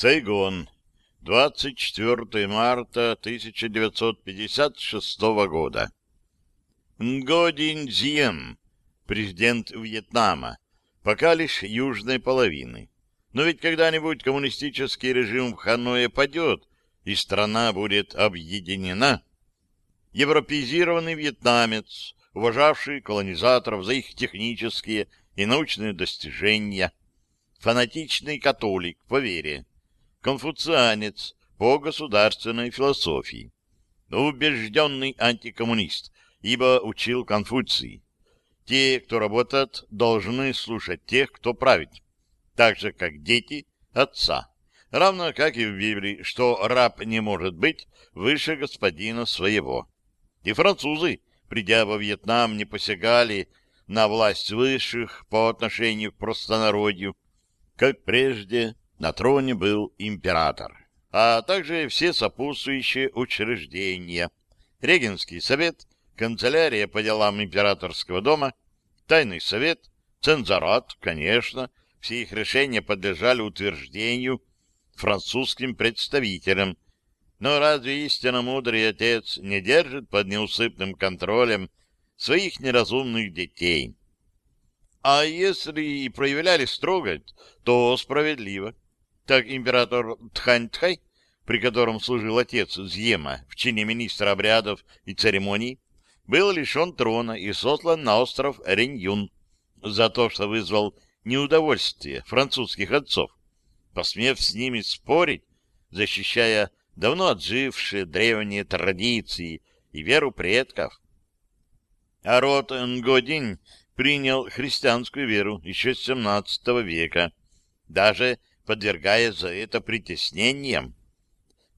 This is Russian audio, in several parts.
Сайгон. 24 марта 1956 года. Нгодин Зием, президент Вьетнама, пока лишь южной половины. Но ведь когда-нибудь коммунистический режим в Ханое падет, и страна будет объединена. Европеизированный вьетнамец, уважавший колонизаторов за их технические и научные достижения, фанатичный католик по вере, конфуцианец по государственной философии, убежденный антикоммунист, ибо учил Конфуций. Те, кто работает, должны слушать тех, кто правит, так же, как дети отца. Равно как и в Библии, что раб не может быть выше господина своего. И французы, придя во Вьетнам, не посягали на власть высших по отношению к простонародью. Как прежде, на троне был император, а также все сопутствующие учреждения. Регенский совет, канцелярия по делам императорского дома, тайный совет, цензорат, конечно, все их решения подлежали утверждению французским представителям, но разве истинно мудрый отец не держит под неусыпным контролем своих неразумных детей. А если и проявляли строгость, то справедливо. Так император Тхань-Тхай, при котором служил отец Зьема в чине министра обрядов и церемоний, был лишен трона и сослан на остров Реньюн за то, что вызвал неудовольствие французских отцов, посмев с ними спорить, защищая давно отжившие древние традиции и веру предков. А род Нгодинь принял христианскую веру еще с XVII века, даже подвергая за это притеснениям.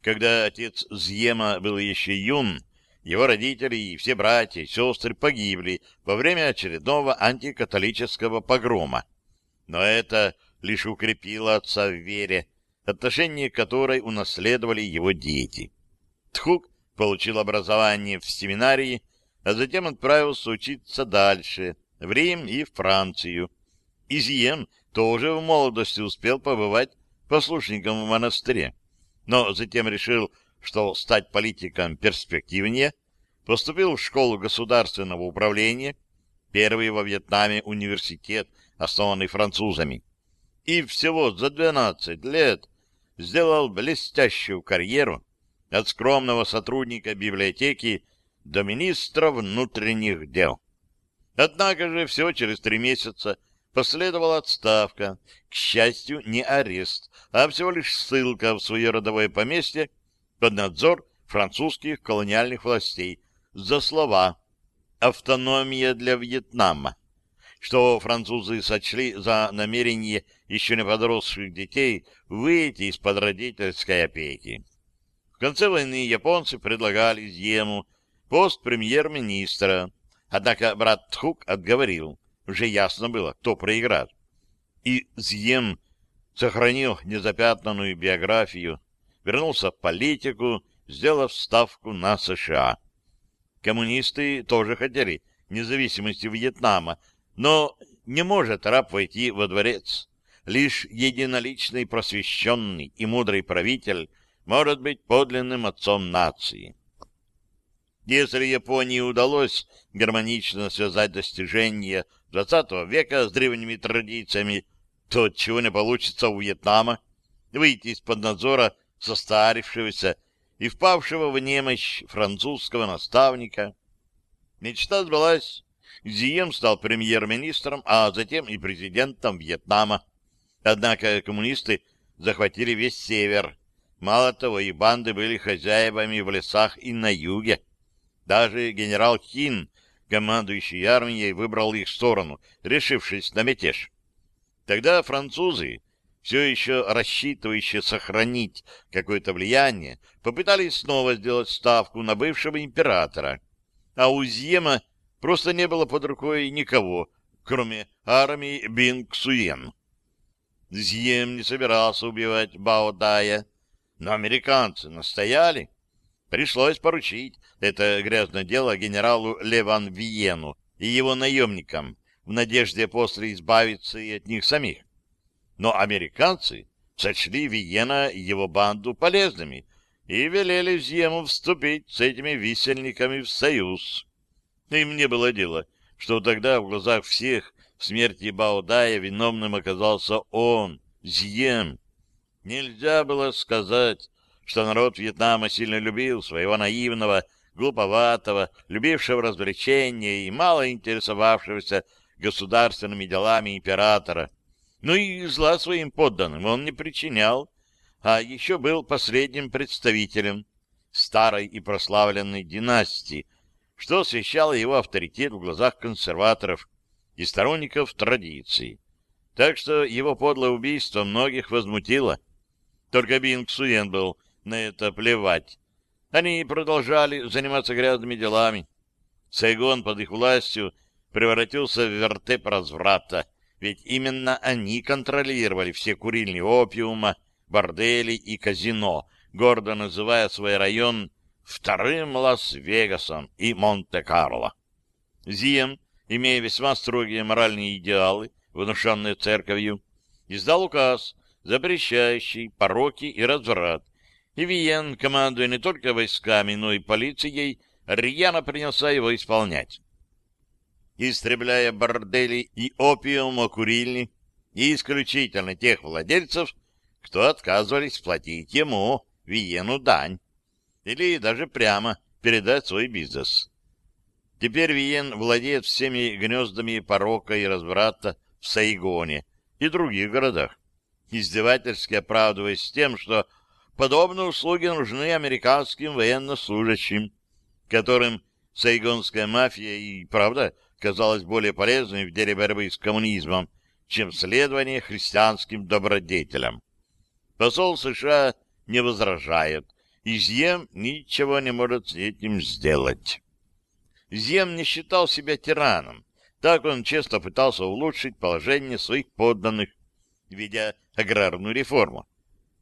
Когда отец Зьема был еще юн, его родители и все братья и сестры погибли во время очередного антикатолического погрома. Но это лишь укрепило отца в вере, отношение которой унаследовали его дети. Тхук получил образование в семинарии а затем отправился учиться дальше, в Рим и в Францию. Изиен тоже в молодости успел побывать послушником в монастыре, но затем решил, что стать политиком перспективнее, поступил в школу государственного управления, первый во Вьетнаме университет, основанный французами, и всего за 12 лет сделал блестящую карьеру от скромного сотрудника библиотеки до министра внутренних дел. Однако же всего через три месяца последовала отставка, к счастью, не арест, а всего лишь ссылка в свое родовое поместье под надзор французских колониальных властей за слова «автономия для Вьетнама», что французы сочли за намерение еще не подросших детей выйти из-под родительской опеки. В конце войны японцы предлагали Зьему пост премьер-министра. Однако брат Тхук отговорил. Уже ясно было, кто проиграет. И Зьем сохранил незапятнанную биографию, вернулся в политику, сделав ставку на США. Коммунисты тоже хотели независимости Вьетнама, но не может раб войти во дворец. Лишь единоличный просвещенный и мудрый правитель может быть подлинным отцом нации. Если Японии удалось гармонично связать достижения XX века с древними традициями, то чего не получится у Вьетнама выйти из-под надзора состарившегося и впавшего в немощь французского наставника. Мечта сбылась. Зием стал премьер-министром, а затем и президентом Вьетнама. Однако коммунисты захватили весь север. Мало того, их банды были хозяевами в лесах и на юге. Даже генерал Хин, командующий армией, выбрал их сторону, решившись на мятеж. Тогда французы, все еще рассчитывающие сохранить какое-то влияние, попытались снова сделать ставку на бывшего императора. А у Зьема просто не было под рукой никого, кроме армии Бинг-Суен. Зьем не собирался убивать Бао Дая, но американцы настояли. Пришлось поручить это грязное дело генералу Леван Виену и его наемникам в надежде после избавиться и от них самих. Но американцы сочли Виена и его банду полезными и велели Зьему вступить с этими висельниками в союз. Им не было дела, что тогда в глазах всех в смерти Баодая виновным оказался он, Зьем. Нельзя было сказать, что народ Вьетнама сильно любил своего наивного, глуповатого, любившего развлечения и мало интересовавшегося государственными делами императора. Ну и зла своим подданным он не причинял, а еще был последним представителем старой и прославленной династии, что освещало его авторитет в глазах консерваторов и сторонников традиций. Так что его подлое убийство многих возмутило. Только Бинг Суен был на это плевать. Они продолжали заниматься грязными делами. Сайгон под их властью превратился в вертеп разврата, ведь именно они контролировали все курильни опиума, бордели и казино, гордо называя свой район вторым Лас-Вегасом и Монте-Карло. Зием, имея весьма строгие моральные идеалы, внушенные церковью, издал указ, запрещающий пороки и разврат, и Виен, командуя не только войсками, но и полицией, рьяно принялся его исполнять. Истребляя бордели и опиумокурильни, и исключительно тех владельцев, кто отказывались платить ему, Виену, дань, или даже прямо передать свой бизнес. Теперь Виен владеет всеми гнездами порока и разврата в Сайгоне и других городах, издевательски оправдываясь тем, что подобные услуги нужны американским военнослужащим, которым сайгонская мафия и, правда, казалась более полезной в деле борьбы с коммунизмом, чем следование христианским добродетелям. Посол США не возражает, и Зьем ничего не может с этим сделать. Зьем не считал себя тираном, так он честно пытался улучшить положение своих подданных, ведя аграрную реформу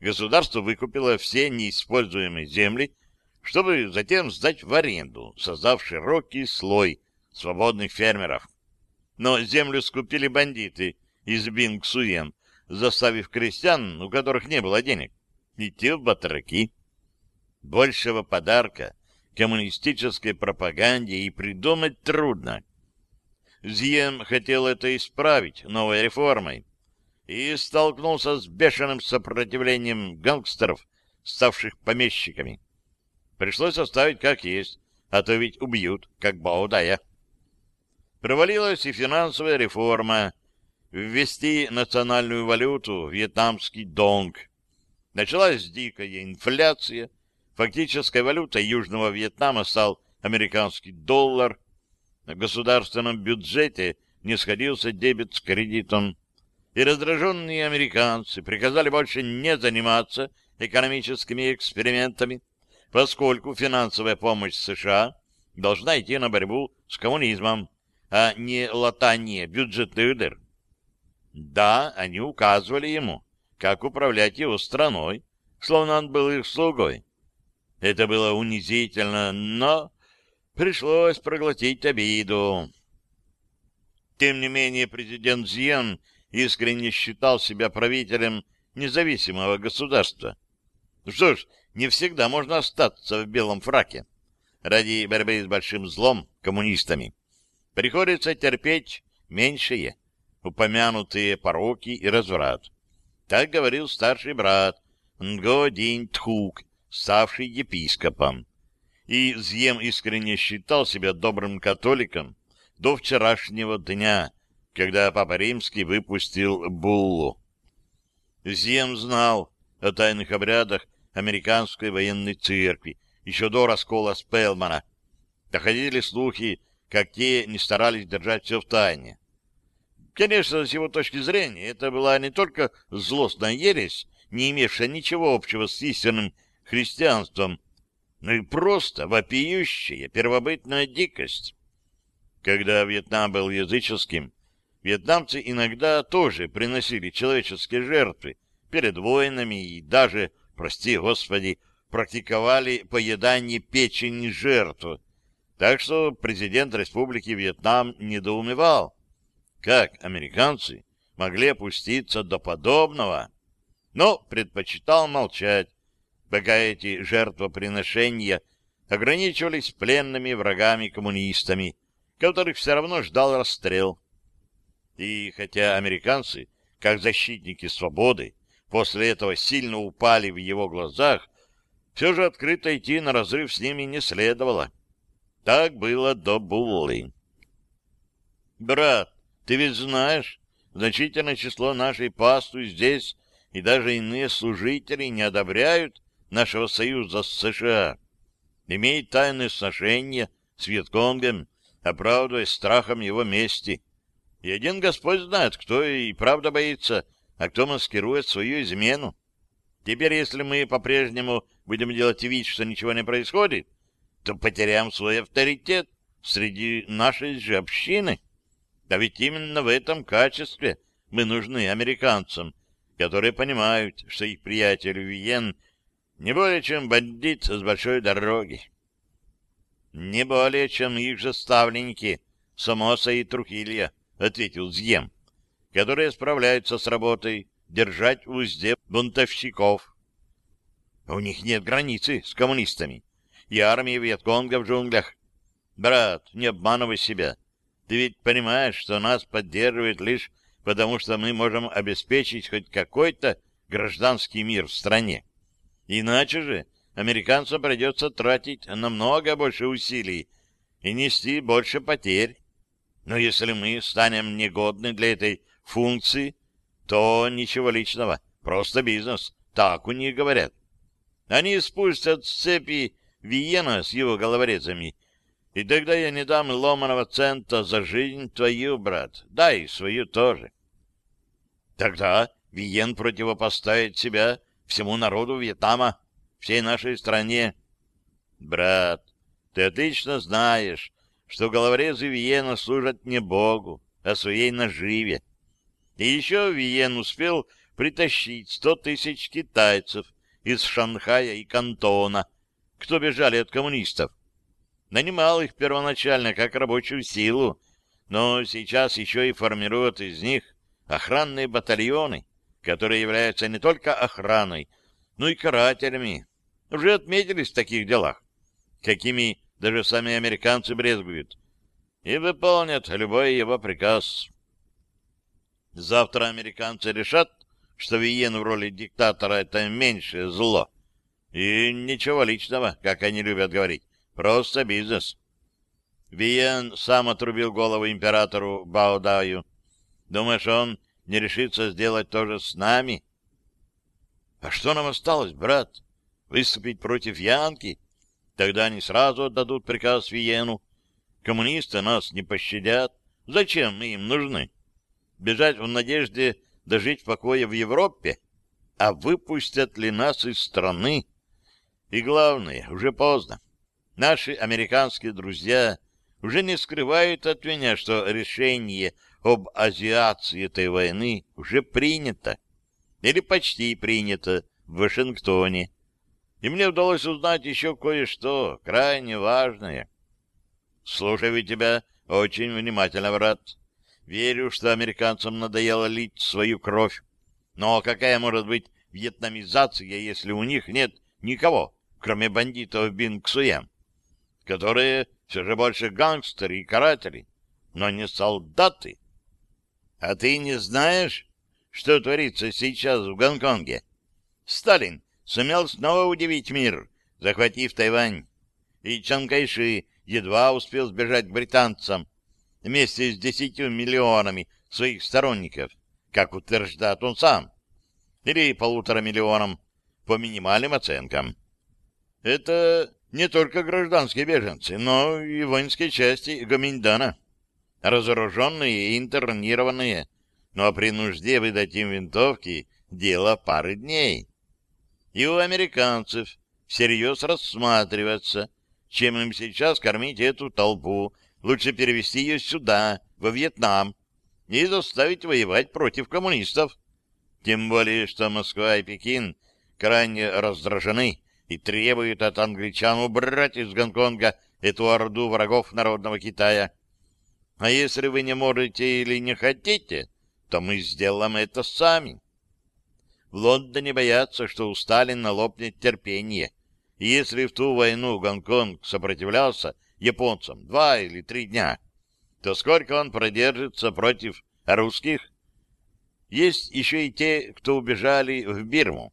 государство выкупило все неиспользуемые земли, чтобы затем сдать в аренду, создав широкий слой свободных фермеров. Но землю скупили бандиты из Бингсуен, заставив крестьян, у которых не было денег, идти в батраки. Большего подарка коммунистической пропаганде и придумать трудно. Зием хотел это исправить новой реформой, и столкнулся с бешеным сопротивлением гангстеров, ставших помещиками. Пришлось оставить как есть, а то ведь убьют, как Баудая. Провалилась и финансовая реформа, ввести национальную валюту, вьетнамский донг. Началась дикая инфляция, фактической валютой Южного Вьетнама стал американский доллар, в государственном бюджете не сходился дебет с кредитом, и раздраженные американцы приказали больше не заниматься экономическими экспериментами, поскольку финансовая помощь США должна идти на борьбу с коммунизмом, а не латание бюджетных дыр. Да, они указывали ему, как управлять его страной, словно он был их слугой. Это было унизительно, но пришлось проглотить обиду. Тем не менее, президент Зиен искренне считал себя правителем независимого государства. Что ж, не всегда можно остаться в белом фраке. Ради борьбы с большим злом, коммунистами, приходится терпеть меньшие, упомянутые пороки и разврат. Так говорил старший брат Нго Динь Тхук, ставший епископом. И Зьем искренне считал себя добрым католиком до вчерашнего дня, когда Папа Римский выпустил буллу. Зем знал о тайных обрядах американской военной церкви еще до раскола Спелмана. Доходили слухи, как те не старались держать все в тайне. Конечно, с его точки зрения, это была не только злостная ересь, не имевшая ничего общего с истинным христианством, но и просто вопиющая первобытная дикость. Когда Вьетнам был языческим, вьетнамцы иногда тоже приносили человеческие жертвы перед воинами и даже, прости господи, практиковали поедание печени жертв. Так что президент Республики Вьетнам недоумевал, как американцы могли опуститься до подобного. но предпочитал молчать, пока эти жертвоприношения ограничивались пленными врагами-коммунистами, которых все равно ждал расстрел. И хотя американцы, как защитники свободы, после этого сильно упали в его глазах, все же открыто идти на разрыв с ними не следовало. Так было до Буллы. «Брат, ты ведь знаешь, значительное число нашей пасту здесь и даже иные служители не одобряют нашего союза с США, имеет тайные сношения с Вьетконгом, оправдываясь страхом его мести. И один Господь знает, кто и правда боится, а кто маскирует свою измену. Теперь, если мы по-прежнему будем делать вид, что ничего не происходит, то потеряем свой авторитет среди нашей же общины. А ведь именно в этом качестве мы нужны американцам, которые понимают, что их приятель Виен не более чем бандит с большой дороги. Не более чем их же ставленники Самоса и Трухилья, ответил Зьем, которые справляются с работой держать в узде бунтовщиков. У них нет границы с коммунистами и армии Вьетконга в джунглях. Брат, не обманывай себя. Ты ведь понимаешь, что нас поддерживают лишь потому, что мы можем обеспечить хоть какой-то гражданский мир в стране. Иначе же американцам придется тратить намного больше усилий и нести больше потерь. Но если мы станем негодны для этой функции, то ничего личного, просто бизнес, так у них говорят. Они спустят с цепи Виена с его головорезами, и тогда я не дам ломаного цента за жизнь твою, брат, да и свою тоже. Тогда Виен противопоставит себя всему народу Вьетнама, всей нашей стране. Брат, ты отлично знаешь, что головорезы Виена служат не Богу, а своей наживе. И еще Виен успел притащить сто тысяч китайцев из Шанхая и Кантона, кто бежали от коммунистов. Нанимал их первоначально как рабочую силу, но сейчас еще и формирует из них охранные батальоны, которые являются не только охраной, но и карателями. Уже отметились в таких делах, какими даже сами американцы брезгуют, и выполнят любой его приказ. Завтра американцы решат, что Виен в роли диктатора — это меньшее зло. И ничего личного, как они любят говорить, просто бизнес. Виен сам отрубил голову императору Баодаю. Думаешь, он не решится сделать то же с нами? А что нам осталось, брат? Выступить против Янки? Тогда они сразу отдадут приказ Виену. Коммунисты нас не пощадят. Зачем мы им нужны? Бежать в надежде дожить в покое в Европе? А выпустят ли нас из страны? И главное, уже поздно. Наши американские друзья уже не скрывают от меня, что решение об азиации этой войны уже принято. Или почти принято в Вашингтоне. И мне удалось узнать еще кое-что крайне важное. Слушаю тебя очень внимательно, брат. Верю, что американцам надоело лить свою кровь. Но какая может быть вьетнамизация, если у них нет никого, кроме бандитов Бинксуя, которые все же больше гангстеры и каратели, но не солдаты. А ты не знаешь, что творится сейчас в Гонконге? Сталин сумел снова удивить мир, захватив Тайвань, и Чан Кайши едва успел сбежать к британцам вместе с десятью миллионами своих сторонников, как утверждает он сам, или полутора миллионам по минимальным оценкам. Это не только гражданские беженцы, но и воинские части Гоминдана, разоруженные и интернированные, но при нужде выдать им винтовки — дело пары дней. И у американцев всерьез рассматриваться, чем им сейчас кормить эту толпу, лучше перевести ее сюда, во Вьетнам, и заставить воевать против коммунистов. Тем более, что Москва и Пекин крайне раздражены и требует от англичан убрать из Гонконга эту орду врагов народного Китая. А если вы не можете или не хотите, то мы сделаем это сами. В Лондоне боятся, что у Сталина лопнет терпение. И если в ту войну Гонконг сопротивлялся японцам два или три дня, то сколько он продержится против русских? Есть еще и те, кто убежали в Бирму.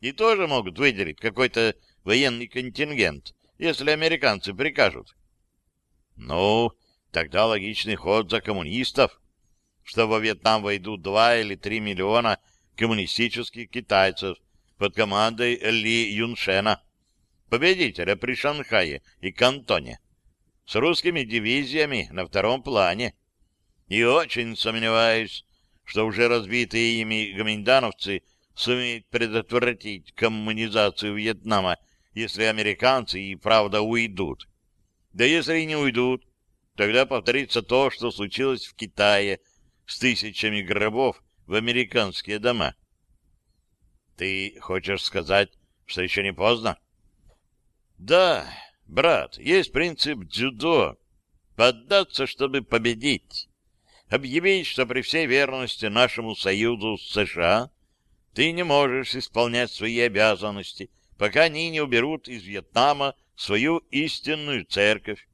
И тоже могут выделить какой-то военный контингент, если американцы прикажут. Ну, тогда логичный ход за коммунистов, что во Вьетнам войдут два или три миллиона коммунистических китайцев под командой Ли Юншена, победителя при Шанхае и Кантоне, с русскими дивизиями на втором плане. И очень сомневаюсь, что уже разбитые ими гоминдановцы сумеют предотвратить коммунизацию Вьетнама, если американцы и правда уйдут. Да если и не уйдут, тогда повторится то, что случилось в Китае с тысячами гробов в американские дома. Ты хочешь сказать, что еще не поздно? Да, брат, есть принцип дзюдо. Поддаться, чтобы победить. Объявить, что при всей верности нашему союзу с США ты не можешь исполнять свои обязанности, пока они не уберут из Вьетнама свою истинную церковь.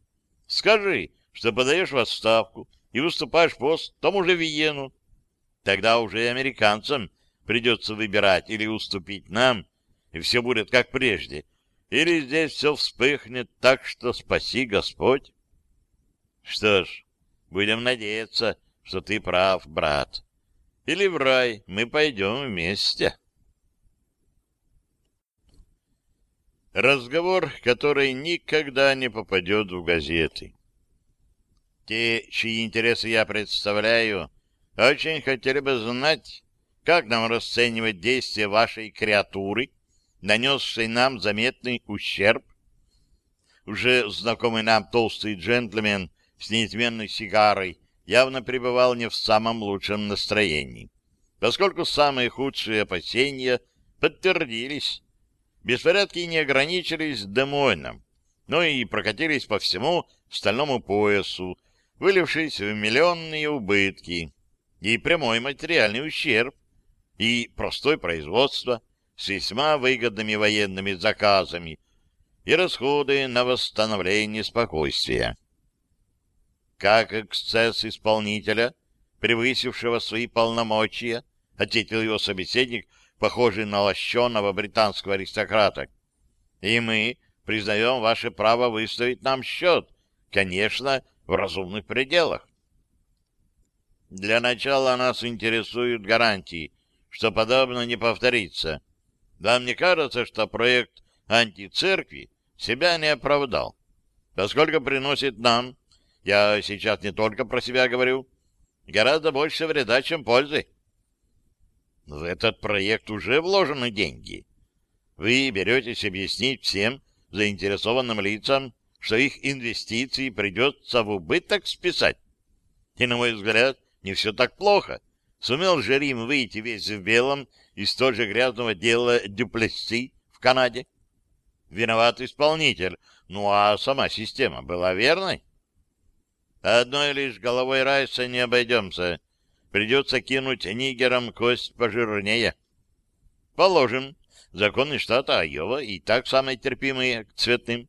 Скажи, что подаешь в отставку и выступаешь пост тому же Виену. Тогда уже и американцам придется выбирать или уступить нам, и все будет как прежде, или здесь все вспыхнет так, что спаси Господь. Что ж, будем надеяться, что ты прав, брат. Или в рай мы пойдем вместе. Разговор, который никогда не попадет в газеты. Те, чьи интересы я представляю, очень хотели бы знать, как нам расценивать действия вашей креатуры, нанесшей нам заметный ущерб. Уже знакомый нам толстый джентльмен с неизменной сигарой явно пребывал не в самом лучшем настроении, поскольку самые худшие опасения подтвердились. Беспорядки не ограничились Демойном, но и прокатились по всему стальному поясу, вылившись в миллионные убытки и прямой материальный ущерб, и простое производство с весьма выгодными военными заказами и расходы на восстановление спокойствия. Как эксцесс исполнителя, превысившего свои полномочия, ответил его собеседник, похожий на лощеного британского аристократа. И мы признаем ваше право выставить нам счет, конечно, в разумных пределах. Для начала нас интересуют гарантии, что подобное не повторится. Вам не кажется, что проект антицеркви себя не оправдал, поскольку приносит нам, я сейчас не только про себя говорю, гораздо больше вреда, чем пользы? В этот проект уже вложены деньги. Вы беретесь объяснить всем заинтересованным лицам, что их инвестиции придется в убыток списать. И, на мой взгляд, не все так плохо. Сумел же Рим выйти весь в белом из столь же грязного дела Дюплесси в Канаде. Виноват исполнитель, ну а сама система была верной? Одной лишь головой Райса не обойдемся. Придется кинуть нигерам кость пожирнее. Положим, законы штата Айова и так самые терпимые к цветным.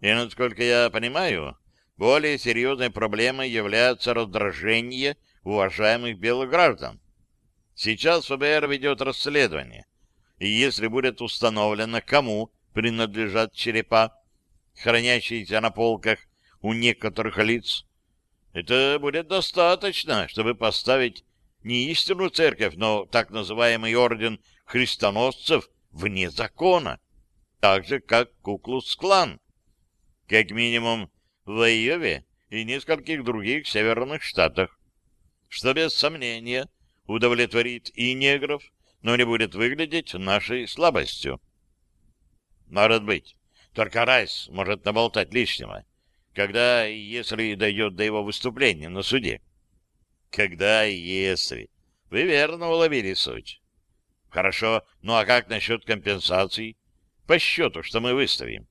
И, насколько я понимаю, более серьезной проблемой является раздражение уважаемых белых. Сейчас ФБР ведет расследование, и если будет установлено, кому принадлежат черепа, хранящиеся на полках у некоторых лиц, это будет достаточно, чтобы поставить не истинную церковь, но так называемый орден христоносцев вне закона, так же, как Куклус-клан как минимум в Айове и нескольких других северных штатах, что без сомнения удовлетворит и негров, но не будет выглядеть нашей слабостью. Может быть, только Райс может наболтать лишнего, когда и если дойдет до его выступления на суде. Когда и если. Вы верно уловили суть. Хорошо, ну а как насчет компенсаций? По счету, что мы выставим.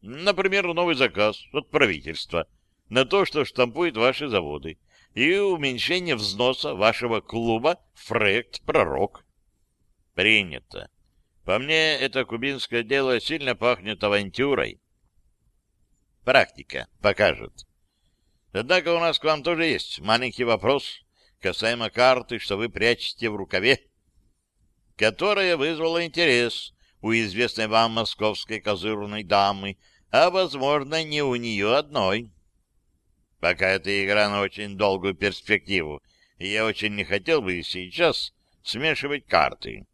Например, новый заказ от правительства на то, что штампует ваши заводы, и уменьшение взноса вашего клуба в проект «Пророк». Принято. По мне, это кубинское дело сильно пахнет авантюрой. Практика покажет. Однако у нас к вам тоже есть маленький вопрос касаемо карты, что вы прячете в рукаве, которая вызвала интерес у известной вам московской козырной дамы, а, возможно, не у нее одной. Пока эта игра на очень долгую перспективу, и я очень не хотел бы сейчас смешивать карты.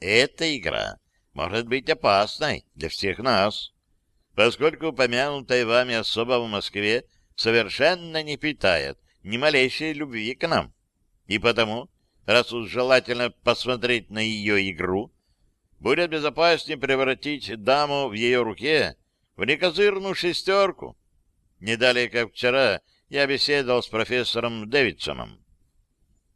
Эта игра может быть опасной для всех нас, поскольку упомянутая вами особо в Москве совершенно не питает ни малейшей любви к нам. И потому, раз уж желательно посмотреть на ее игру, будет безопаснее превратить даму в ее руке в некозырную шестерку. Не далее, как вчера, я беседовал с профессором Дэвидсоном.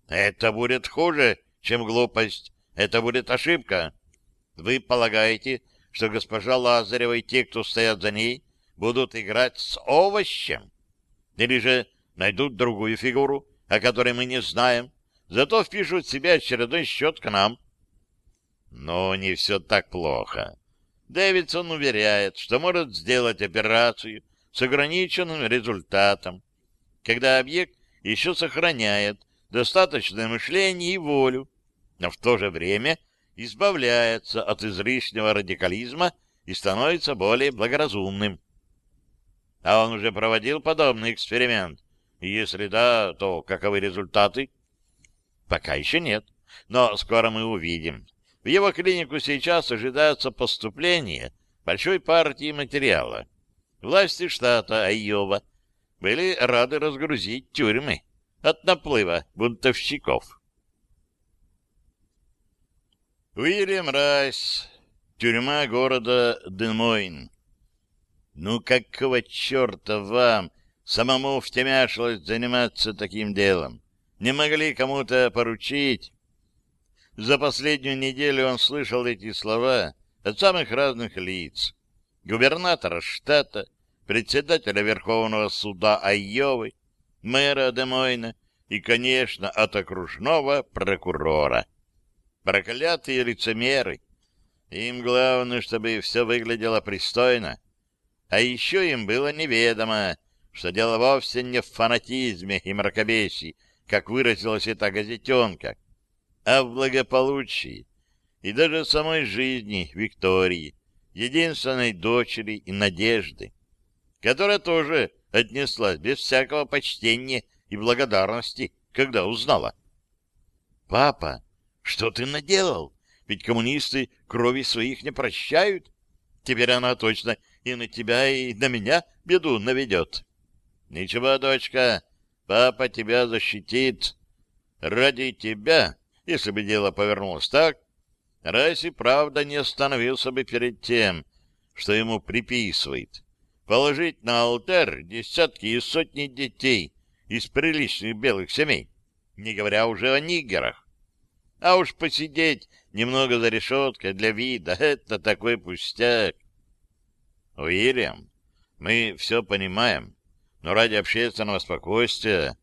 Это будет хуже, чем глупость. Это будет ошибка. Вы полагаете, что госпожа Лазарева и те, кто стоят за ней, будут играть с овощем? Или же найдут другую фигуру, о которой мы не знаем, зато впишут себе очередной счет к нам. Но не все так плохо. Дэвидсон уверяет, что может сделать операцию с ограниченным результатом, когда объект еще сохраняет достаточное мышление и волю, но в то же время избавляется от излишнего радикализма и становится более благоразумным. А он уже проводил подобный эксперимент. И если да, то каковы результаты? Пока еще нет, но скоро мы увидим. В его клинику сейчас ожидается поступление большой партии материала. Власти штата Айова были рады разгрузить тюрьмы от наплыва бунтовщиков. Уильям Райс. Тюрьма города Демойн. Ну какого черта вам самому втемяшилось заниматься таким делом? Не могли кому-то поручить? За последнюю неделю он слышал эти слова от самых разных лиц. Губернатора штата, председателя Верховного суда Айовы, мэра Демойна и, конечно, от окружного прокурора. Проклятые лицемеры! Им главное, чтобы все выглядело пристойно. А еще им было неведомо, что дело вовсе не в фанатизме и мракобесии, как выразилась эта газетенка, а в благополучии и даже самой жизни Виктории, единственной дочери и надежды, которая тоже отнеслась без всякого почтения и благодарности, когда узнала. «Папа, что ты наделал? Ведь коммунисты крови своих не прощают. Теперь она точно и на тебя, и на меня беду наведет». «Ничего, дочка, папа тебя защитит. Ради тебя, если бы дело повернулось так, Райс и правда не остановился бы перед тем, что ему приписывает. Положить на алтарь десятки и сотни детей, из приличных белых семей, не говоря уже о нигерах. А уж посидеть немного за решеткой для вида — это такой пустяк. Уильям, мы все понимаем, но ради общественного спокойствия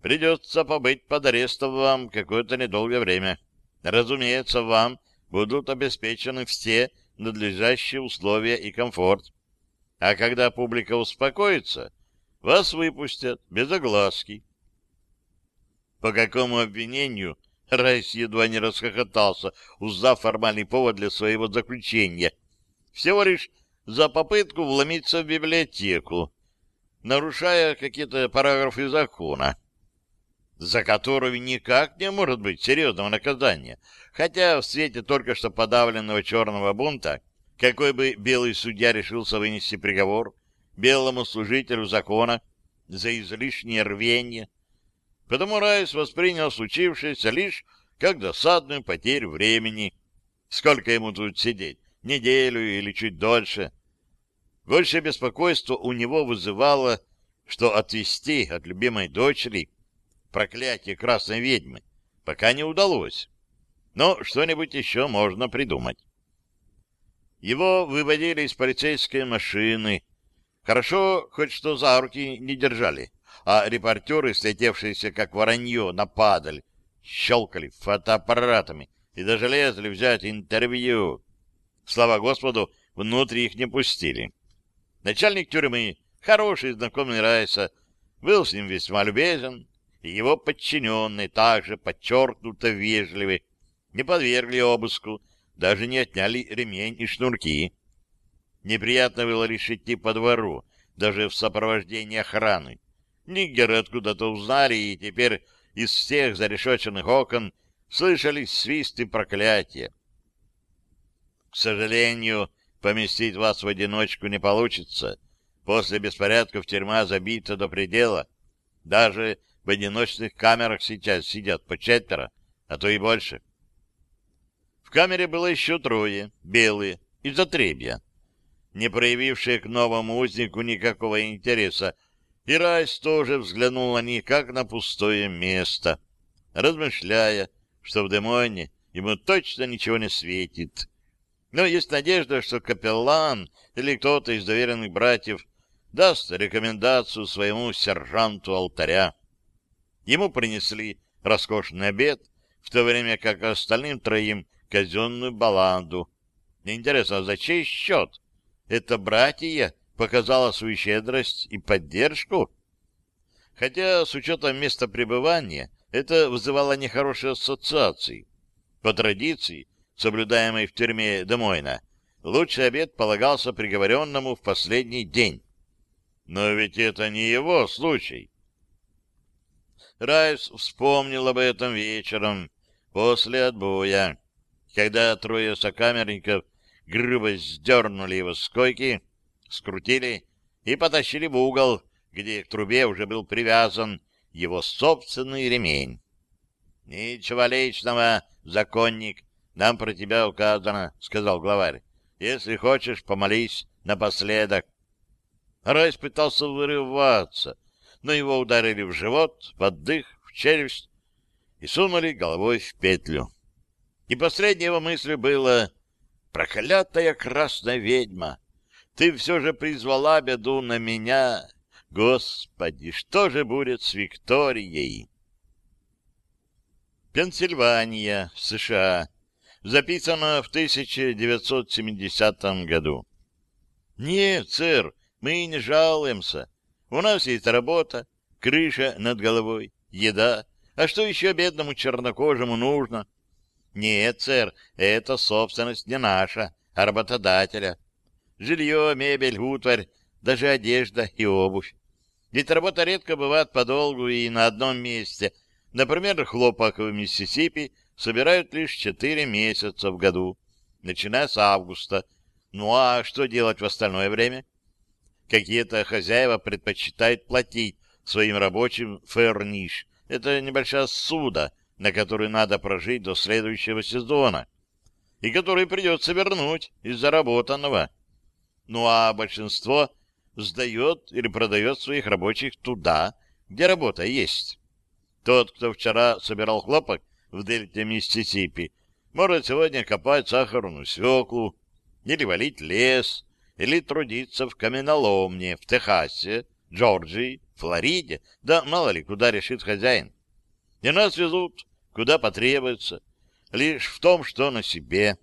придется побыть под арестом вам какое-то недолгое время. Разумеется, вам будут обеспечены все надлежащие условия и комфорт. А когда публика успокоится, вас выпустят без огласки. По какому обвинению Райс едва не расхохотался, узнав формальный повод для своего заключения. Всего лишь за попытку вломиться в библиотеку, нарушая какие-то параграфы закона, за которого никак не может быть серьезного наказания, хотя в свете только что подавленного черного бунта, какой бы белый судья решился вынести приговор, белому служителю закона за излишнее рвение. Потому Райс воспринял случившееся лишь как досадную потерю времени. Сколько ему тут сидеть? Неделю или чуть дольше? Больше беспокойства у него вызывало, что отвести от любимой дочери проклятие красной ведьмы пока не удалось. Но что-нибудь еще можно придумать. Его выводили из полицейской машины, Хорошо, хоть что за руки не держали, а репортеры, слетевшиеся как воронье на падаль, щелкали фотоаппаратами, и даже лезли взять интервью. Слава Господу, внутрь их не пустили. Начальник тюрьмы, хороший знакомый Райса, был с ним весьма любезен, и его подчиненные также подчеркнуто вежливы, не подвергли обыску, даже не отняли ремень и шнурки. Неприятно было лишь идти по двору, даже в сопровождении охраны. Нигеры откуда-то узнали, и теперь из всех зарешоченных окон слышались свист и проклятия. К сожалению, поместить вас в одиночку не получится. После беспорядков тюрьма забита до предела. Даже в одиночных камерах сейчас сидят по четверо, а то и больше. В камере было еще трое, белые, из отребья, не проявившие к новому узнику никакого интереса, и Райс тоже взглянул на них, как на пустое место, размышляя, что в Демоне ему точно ничего не светит. Но есть надежда, что капеллан или кто-то из доверенных братьев даст рекомендацию своему сержанту алтаря. Ему принесли роскошный обед, в то время как остальным троим казенную баланду. Интересно, за чей счет? Это братья показала свою щедрость и поддержку? Хотя, с учетом места пребывания, это вызывало нехорошие ассоциации. По традиции, соблюдаемой в тюрьме Демойна, лучший обед полагался приговоренному в последний день. Но ведь это не его случай. Райс вспомнил об этом вечером, после отбоя, когда трое сокамерников грубо сдернули его с койки, скрутили и потащили в угол, где к трубе уже был привязан его собственный ремень. — Ничего личного, законник, нам про тебя указано, — сказал главарь. — Если хочешь, помолись напоследок. Райс пытался вырываться, но его ударили в живот, под дых, в челюсть и сунули головой в петлю. И последней его мыслью было «Проклятая красная ведьма! Ты все же призвала беду на меня! Господи, что же будет с Викторией?» Пенсильвания, США. Записано в 1970 году. «Нет, сэр, мы не жалуемся. У нас есть работа, крыша над головой, еда. А что еще бедному чернокожему нужно? Нет, сэр, это собственность не наша, а работодателя. Жилье, мебель, утварь, даже одежда и обувь. Ведь работа редко бывает подолгу и на одном месте. Например, хлопок в Миссисипи собирают лишь четыре месяца в году, начиная с августа. Ну а что делать в остальное время? Какие-то хозяева предпочитают платить своим рабочим ферниш. Это небольшая суда, на которую надо прожить до следующего сезона, и который придется вернуть из заработанного. Ну а большинство сдает или продает своих рабочих туда, где работа есть. Тот, кто вчера собирал хлопок в дельте Миссисипи, может сегодня копать сахарную свеклу или валить лес, или трудиться в каменоломне в Техасе, Джорджии, Флориде, да мало ли куда решит хозяин. И нас везут, куда потребуется, лишь в том, что на себе,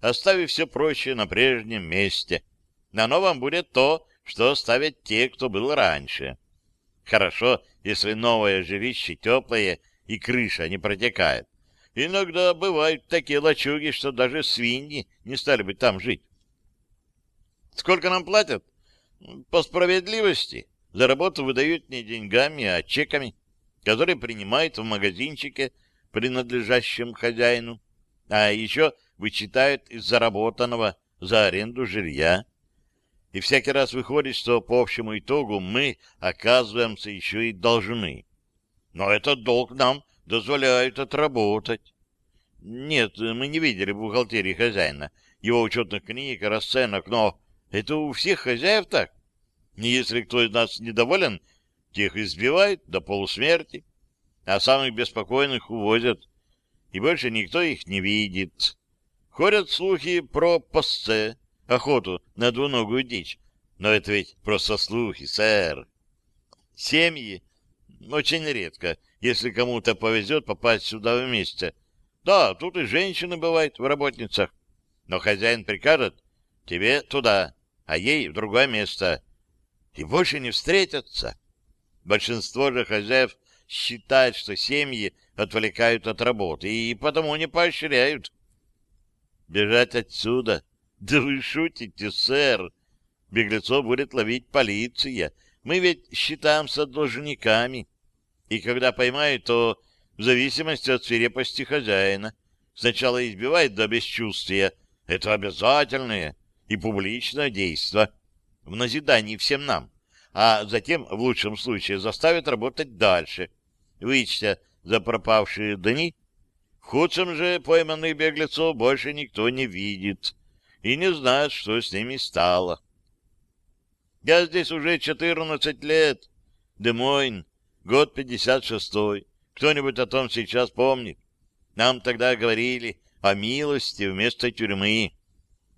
оставив все прочее на прежнем месте. На новом будет то, что оставят те, кто был раньше. Хорошо, если новое жилище теплое и крыша не протекает. Иногда бывают такие лачуги, что даже свиньи не стали бы там жить. Сколько нам платят? По справедливости. За работу выдают не деньгами, а чеками, которые принимают в магазинчике, принадлежащем хозяину. А еще вычитают из заработанного за аренду жилья. И всякий раз выходит, что по общему итогу мы оказываемся еще и должны. Но этот долг нам дозволяет отработать. Нет, мы не видели бухгалтерии хозяина, его учетных книг и расценок, но это у всех хозяев так. Если кто из нас недоволен, тех избивают до полусмерти, а самых беспокойных увозят, и больше никто их не видит. Ходят слухи про посце, охоту на двуногую дичь, но это ведь просто слухи, сэр. Семьи очень редко, если кому-то повезет попасть сюда вместе, Да, тут и женщины бывают в работницах. Но хозяин прикажет, тебе туда, а ей в другое место. И больше не встретятся. Большинство же хозяев считает, что семьи отвлекают от работы и потому не поощряют. Бежать отсюда? Да вы шутите, сэр. Беглецов будет ловить полиция. Мы ведь считаемся должниками. И когда поймают, то в зависимости от свирепости хозяина. Сначала избивает до бесчувствия. Это обязательное и публичное действие в назидании всем нам. А затем, в лучшем случае, заставит работать дальше, вычтя за пропавшие дни. В худшем же пойманных беглецов больше никто не видит и не знает, что с ними стало. Я здесь уже четырнадцать лет. Демойн, год пятьдесят шестой. Кто-нибудь о том сейчас помнит? Нам тогда говорили о милости вместо тюрьмы.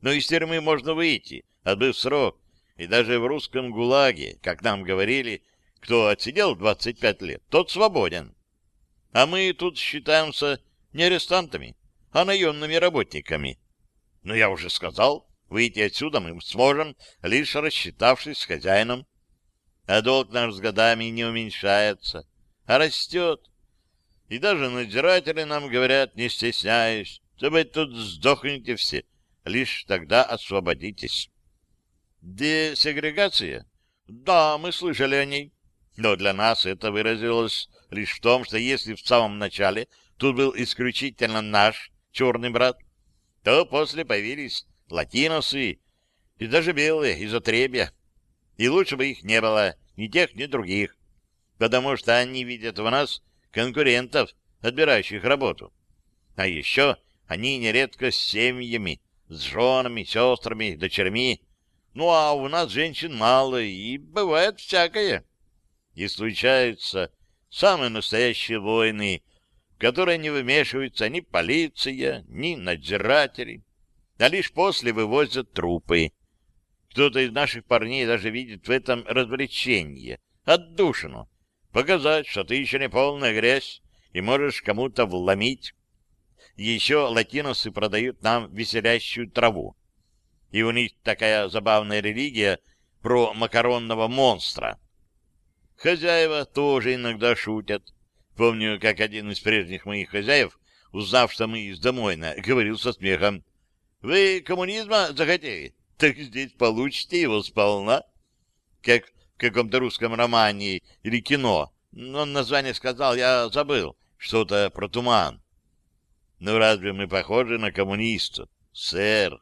Но из тюрьмы можно выйти, отбыв срок. И даже в русском ГУЛАГе, как нам говорили, кто отсидел 25 лет, тот свободен. А мы тут считаемся не арестантами, а наемными работниками. Но я уже сказал, выйти отсюда мы сможем, лишь рассчитавшись с хозяином. А долг наш с годами не уменьшается, а растет. И даже надзиратели нам говорят, не стесняясь, что вы тут сдохнете все, лишь тогда освободитесь. Десегрегация? Да, мы слышали о ней. Но для нас это выразилось лишь в том, что если в самом начале тут был исключительно наш черный брат, то после появились латиносы и даже белые из отребья. И лучше бы их не было, ни тех, ни других, потому что они видят в нас конкурентов, отбирающих работу. А еще они нередко с семьями, с женами, сестрами, дочерьми. Ну, а у нас женщин мало, и бывает всякое. И случаются самые настоящие войны, в которые не вмешиваются ни полиция, ни надзиратели, а лишь после вывозят трупы. Кто-то из наших парней даже видит в этом развлечение, отдушину, показать, что ты еще не полная грязь и можешь кому-то вломить. Еще латиносы продают нам веселящую траву. И у них такая забавная религия про макаронного монстра. Хозяева тоже иногда шутят. Помню, как один из прежних моих хозяев, узнав, что мы из Домойна, говорил со смехом, «Вы коммунизма захотели? Так здесь получите его сполна». Как в каком-то русском романе или кино. Но название сказал, я забыл. Что-то про туман. Ну, разве мы похожи на коммунистов, сэр?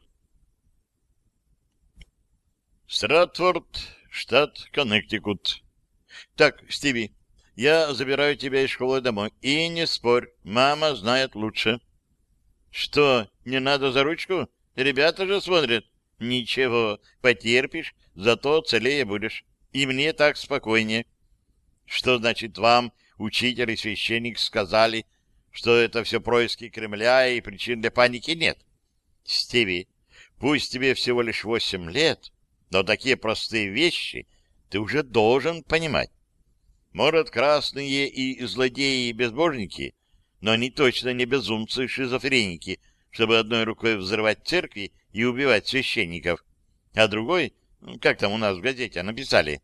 Стратфорд, штат Коннектикут. Так, Стиви, я забираю тебя из школы домой. И не спорь, мама знает лучше. Что, не надо за ручку? Ребята же смотрят. Ничего, потерпишь, зато целее будешь и мне так спокойнее. Что значит вам, учитель и священник, сказали, что это все происки Кремля и причин для паники нет? Стиви, пусть тебе всего лишь восемь лет, но такие простые вещи ты уже должен понимать. Может, красные и злодеи и безбожники, но они точно не безумцы и шизофреники, чтобы одной рукой взрывать церкви и убивать священников, а другой как там у нас в газете написали,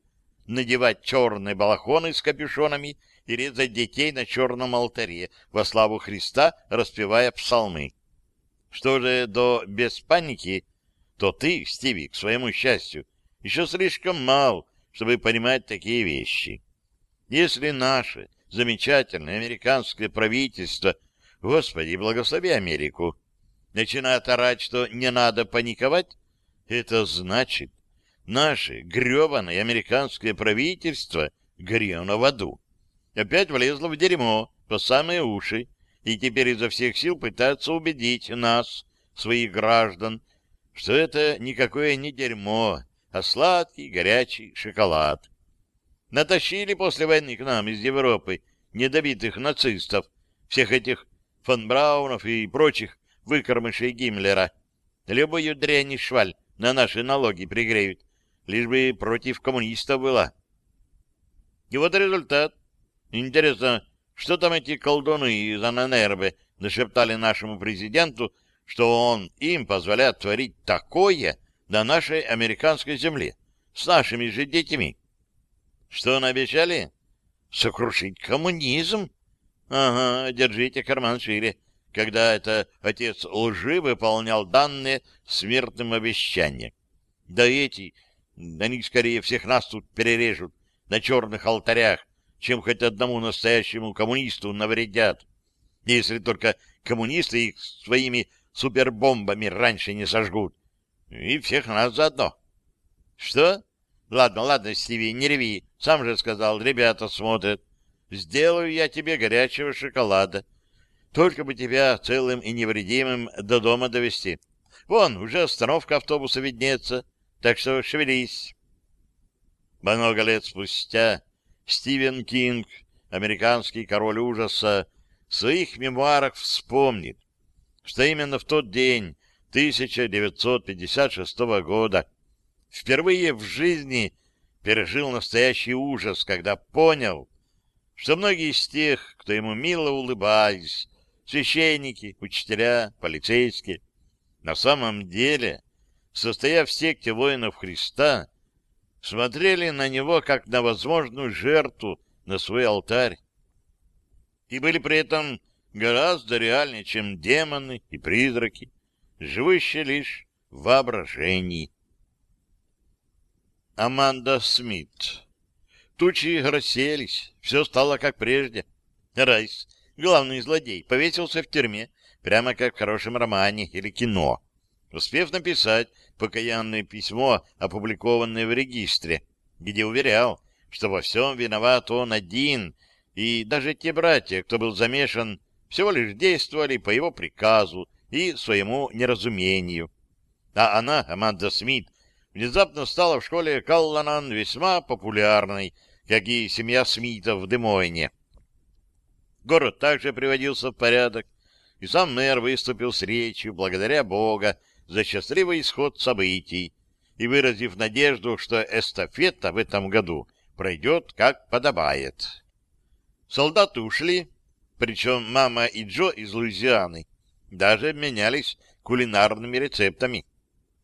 надевать черные балахоны с капюшонами и резать детей на черном алтаре во славу Христа, распевая псалмы. Что же до без паники, то ты, Стиви, к своему счастью, еще слишком мал, чтобы понимать такие вещи. Если наше замечательное американское правительство, Господи, благослови Америку, начинает орать, что не надо паниковать, это значит, наше гребаное американское правительство грено в аду. Опять влезло в дерьмо по самые уши, и теперь изо всех сил пытается убедить нас, своих граждан, что это никакое не дерьмо, а сладкий горячий шоколад. Натащили после войны к нам из Европы недобитых нацистов, всех этих фон Браунов и прочих выкормышей Гиммлера. Любую дрянь и шваль на наши налоги пригреют, лишь бы против коммунистов была. И вот результат. Интересно, что там эти колдуны из Ананербе нашептали нашему президенту, что он им позволяет творить такое на нашей американской земле с нашими же детьми. Что обещали? Сокрушить коммунизм. Ага, держите карман шире, когда это отец лжи выполнял данные смертным обещания. Да эти, они скорее всех нас тут перережут на черных алтарях, чем хоть одному настоящему коммунисту навредят. Если только коммунисты их своими супербомбами раньше не сожгут. И всех нас заодно. Что? Ладно, ладно, Стиви, не реви. Сам же сказал, ребята смотрят. Сделаю я тебе горячего шоколада. Только бы тебя целым и невредимым до дома довести. Вон, уже остановка автобуса виднеется, так что шевелись. Много лет спустя Стивен Кинг, американский король ужаса, в своих мемуарах вспомнит, что именно в тот день 1956 года впервые в жизни пережил настоящий ужас, когда понял, что многие из тех, кто ему мило улыбались, священники, учителя, полицейские, на самом деле, состояв в секте воинов Христа, смотрели на него как на возможную жертву на свой алтарь. И были при этом гораздо реальнее, чем демоны и призраки, живущие лишь в воображении. Аманда Смит Тучи расселись, все стало как прежде. Райс, главный злодей, повесился в тюрьме, прямо как в хорошем романе или кино успев написать покаянное письмо, опубликованное в регистре, где уверял, что во всем виноват он один, и даже те братья, кто был замешан, всего лишь действовали по его приказу и своему неразумению. А она, Аманда Смит, внезапно стала в школе Калланан весьма популярной, как и семья Смитов в Демойне. Город также приводился в порядок, и сам мэр выступил с речью благодаря Бога за счастливый исход событий и выразив надежду, что эстафета в этом году пройдет как подобает. Солдаты ушли, причем мама и Джо из Луизианы даже обменялись кулинарными рецептами.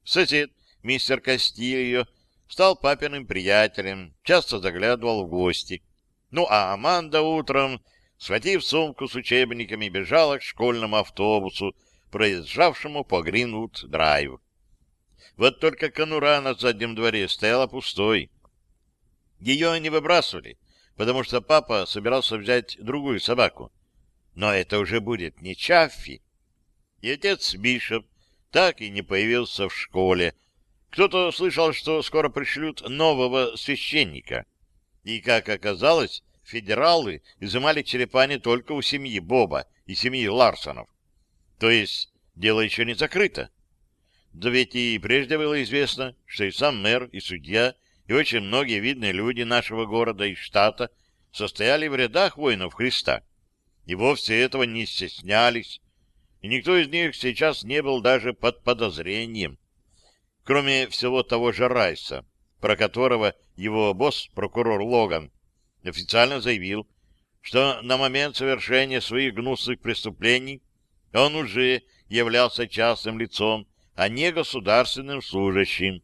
Сосед, мистер Кастильо, стал папиным приятелем, часто заглядывал в гости. Ну, а Аманда утром, схватив сумку с учебниками, бежала к школьному автобусу, проезжавшему по Гринвуд-драйв. Вот только конура на заднем дворе стояла пустой. Ее не выбрасывали, потому что папа собирался взять другую собаку. Но это уже будет не Чаффи. И отец Бишоп так и не появился в школе. Кто-то слышал, что скоро пришлют нового священника. И, как оказалось, федералы изымали черепа не только у семьи Боба и семьи Ларсонов. То есть дело еще не закрыто. Да ведь и прежде было известно, что и сам мэр, и судья, и очень многие видные люди нашего города и штата состояли в рядах воинов Христа. И вовсе этого не стеснялись. И никто из них сейчас не был даже под подозрением. Кроме всего того же Райса, про которого его босс, прокурор Логан, официально заявил, что на момент совершения своих гнусных преступлений он уже являлся частным лицом, а не государственным служащим.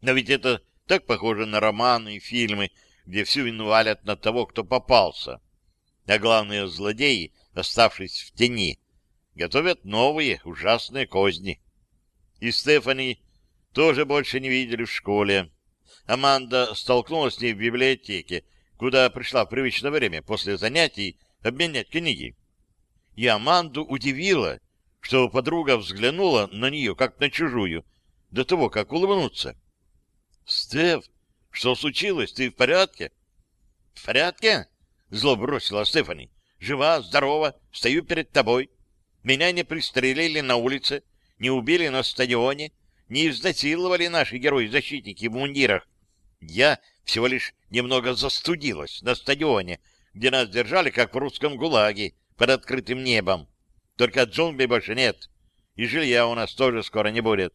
Но ведь это так похоже на романы и фильмы, где всю вину валят на того, кто попался. А главные злодеи, оставшись в тени, готовят новые ужасные козни. И Стефани тоже больше не видели в школе. Аманда столкнулась с ней в библиотеке, куда пришла в привычное время после занятий обменять книги. И Аманду удивило, что подруга взглянула на нее, как на чужую, до того, как улыбнуться. — Стеф, что случилось? Ты в порядке? — В порядке? — зло бросила Стефани. — Жива, здорова, стою перед тобой. Меня не пристрелили на улице, не убили на стадионе, не изнасиловали наши герои-защитники в мундирах. Я всего лишь немного застудилась на стадионе, где нас держали, как в русском ГУЛАГе, под открытым небом. Только джунглей больше нет, и жилья у нас тоже скоро не будет.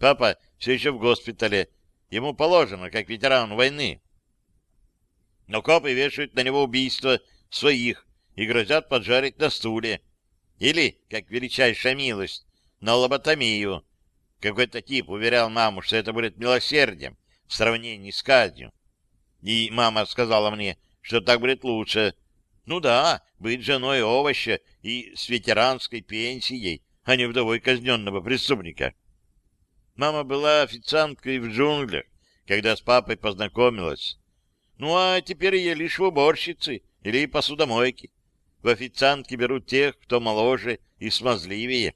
Папа все еще в госпитале, ему положено, как ветеран войны. Но копы вешают на него убийство своих, и грозят поджарить на стуле. Или, как величайшая милость, на лоботомию. Какой-то тип уверял маму, что это будет милосердием в сравнении с казнью. И мама сказала мне, что так будет лучше. Ну да, быть женой овоща и с ветеранской пенсией, а не вдовой казненного преступника. Мама была официанткой в джунглях, когда с папой познакомилась. Ну, а теперь я лишь в уборщице или посудомойке. В официантки берут тех, кто моложе и смазливее.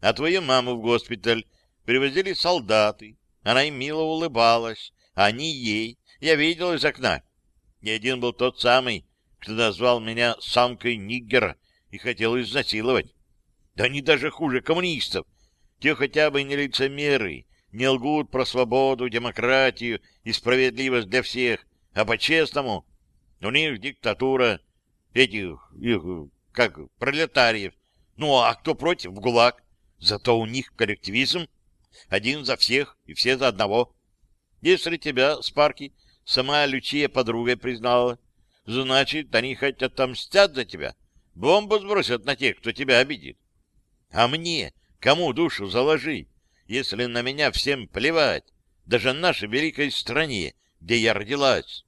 А твою маму в госпиталь привозили солдаты. Она им мило улыбалась, а они ей. Я видел из окна. И один был тот самый, кто назвал меня самкой ниггера и хотел изнасиловать. Да они даже хуже коммунистов. Те хотя бы не лицемеры, не лгут про свободу, демократию и справедливость для всех, а по-честному у них диктатура этих, их, как, пролетариев. Ну, а кто против? ГУЛАГ. Зато у них коллективизм. Один за всех и все за одного. Если тебя, Спарки, сама Лючия подругой признала, значит, они хоть отомстят за тебя, бомбу сбросят на тех, кто тебя обидит. А мне Кому душу заложить, если на меня всем плевать, даже нашей великой стране, где я родилась?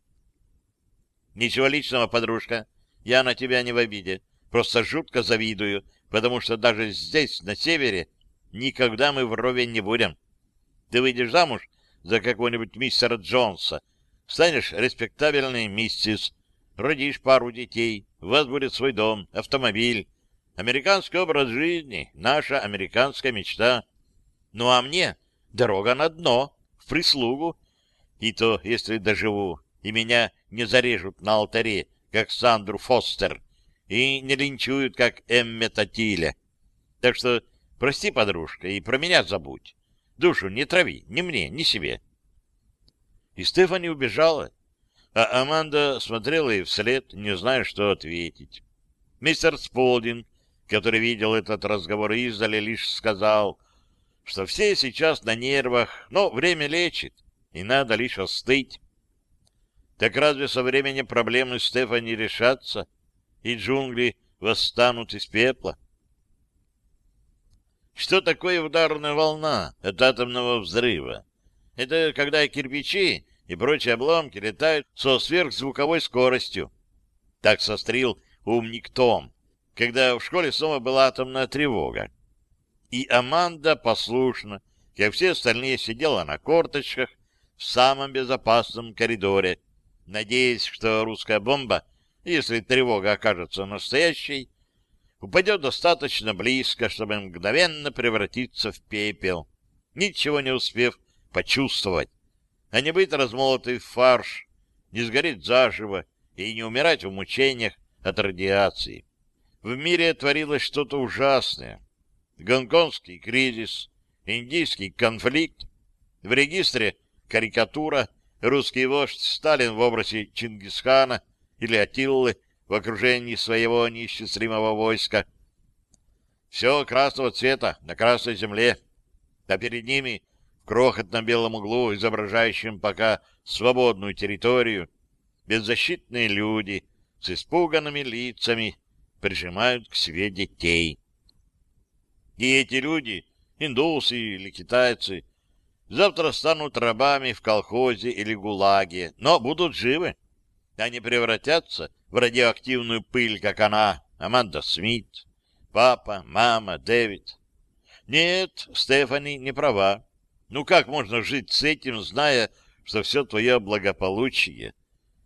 Ничего личного, подружка. Я на тебя не в обиде. Просто жутко завидую, потому что даже здесь, на севере, никогда мы вровень не будем. Ты выйдешь замуж за какого-нибудь мистера Джонса, станешь респектабельной миссис, родишь пару детей, у вас будет свой дом, автомобиль, Американский образ жизни — наша американская мечта. Ну а мне дорога на дно, в прислугу. И то, если доживу, и меня не зарежут на алтаре, как Сандру Фостер, и не линчуют, как Эммета Тиля. Так что прости, подружка, и про меня забудь. Душу не трави, ни мне, ни себе. И Стефани убежала, а Аманда смотрела ей вслед, не зная, что ответить. Мистер Сполдин который видел этот разговор издали, лишь сказал, что все сейчас на нервах, но время лечит, и надо лишь остыть. Так разве со временем проблемы Стефани решатся, и джунгли восстанут из пепла? Что такое ударная волна от атомного взрыва? Это когда кирпичи и прочие обломки летают со сверхзвуковой скоростью. Так сострил умник Том, когда в школе снова была атомная тревога. И Аманда послушно, как все остальные, сидела на корточках в самом безопасном коридоре, надеясь, что русская бомба, если тревога окажется настоящей, упадет достаточно близко, чтобы мгновенно превратиться в пепел, ничего не успев почувствовать, а не быть размолотой в фарш, не сгореть заживо и не умирать в мучениях от радиации в мире творилось что-то ужасное. Гонконгский кризис, индийский конфликт, в регистре карикатура, русский вождь Сталин в образе Чингисхана или Атиллы в окружении своего неисчислимого войска. Все красного цвета на красной земле, а перед ними в крохотном белом углу, изображающем пока свободную территорию, беззащитные люди с испуганными лицами, прижимают к себе детей. И эти люди, индусы или китайцы, завтра станут рабами в колхозе или гулаге, но будут живы. Они превратятся в радиоактивную пыль, как она, Аманда Смит, папа, мама, Дэвид. Нет, Стефани не права. Ну как можно жить с этим, зная, что все твое благополучие,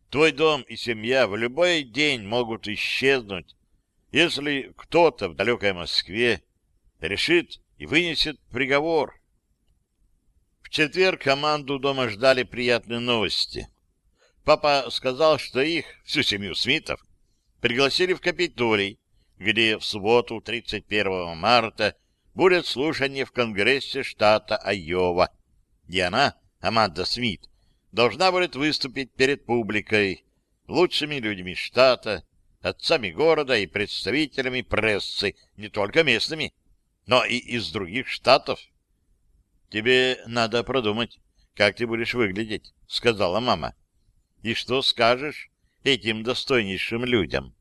твой дом и семья в любой день могут исчезнуть, если кто-то в далекой Москве решит и вынесет приговор. В четверг команду дома ждали приятные новости. Папа сказал, что их, всю семью Смитов, пригласили в Капитолий, где в субботу, 31 марта, будет слушание в Конгрессе штата Айова. И она, Аманда Смит, должна будет выступить перед публикой, лучшими людьми штата, отцами города и представителями прессы, не только местными, но и из других штатов. — Тебе надо продумать, как ты будешь выглядеть, — сказала мама. — И что скажешь этим достойнейшим людям?